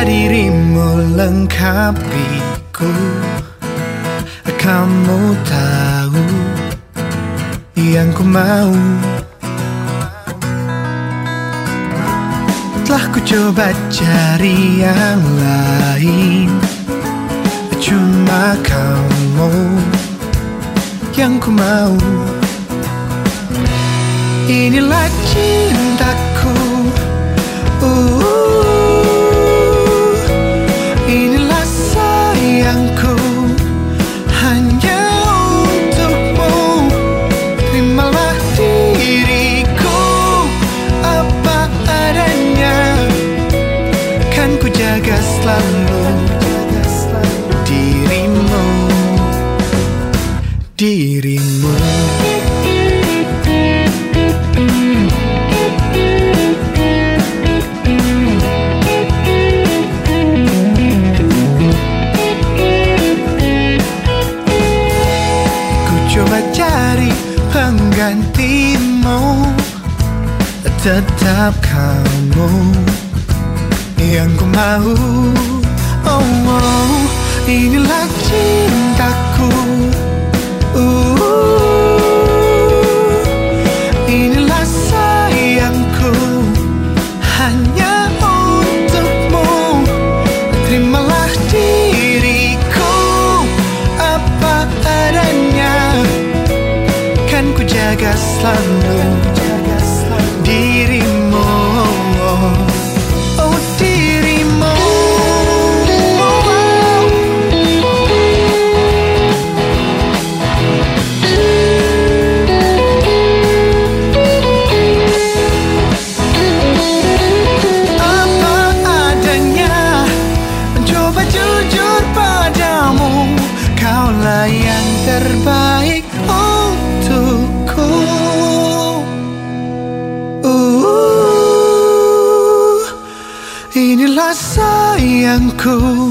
Dirimu lengkapiku. Kamu tahu yang ku mau. Telah ku coba cari yang lain. Cuma kamu yang ku mau. Inilah cintaku Kan ku jaga selalu Dirimu. Dirimu. Ku coba cari Tetap kamu yang ku mau. Oh, oh inilah cintaku. Uh, Inilah sayangku. Hanya untukmu. Terimalah diriku. Apa adanya. Kan ku jaga selalu terbaik untukku. Uh, Inilah sayangku